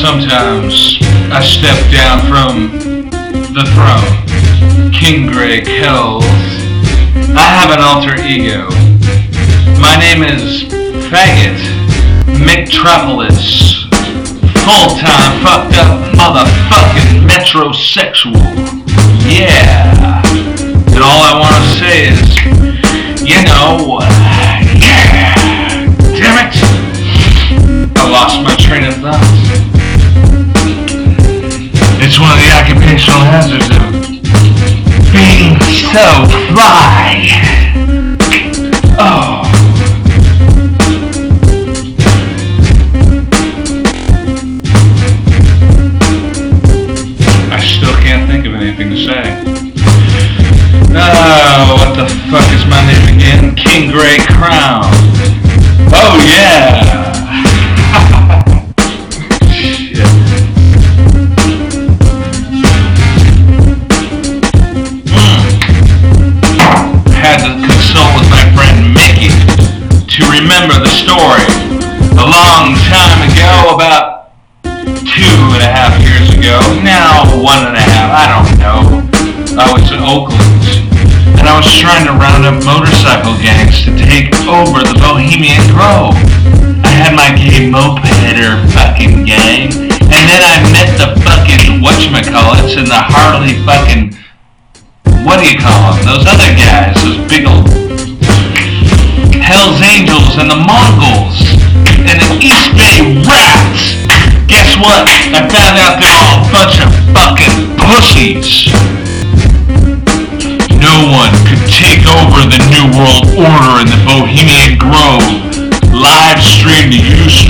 sometimes I step down from the throne. King Grey Kells. I have an alter ego. My name is Faggot McTropolis. Full-time fucked up motherfucking metrosexual. Yeah. And all I want to say is, you know, yeah. Damn it. I lost my train of thought. Hazards of being so fly. Oh. I still can't think of anything to say. Oh, what the fuck is my name again? King Grey Crown. Long time ago, about two and a half years ago, now one and a half, I don't know. I was in Oakland, and I was trying to round up motorcycle gangs to take over the Bohemian Grove. I had my gay mopeder fucking gang, and then I met the fucking whatchamacallits and the Harley fucking, what do you call them, those other guys, those big old Hell's Angels and the Mongols and the East Bay Rats. Guess what? I found out they're all a bunch of fucking pussies. No one could take over the New World Order in the Bohemian Grove, live stream to Ustream like you could.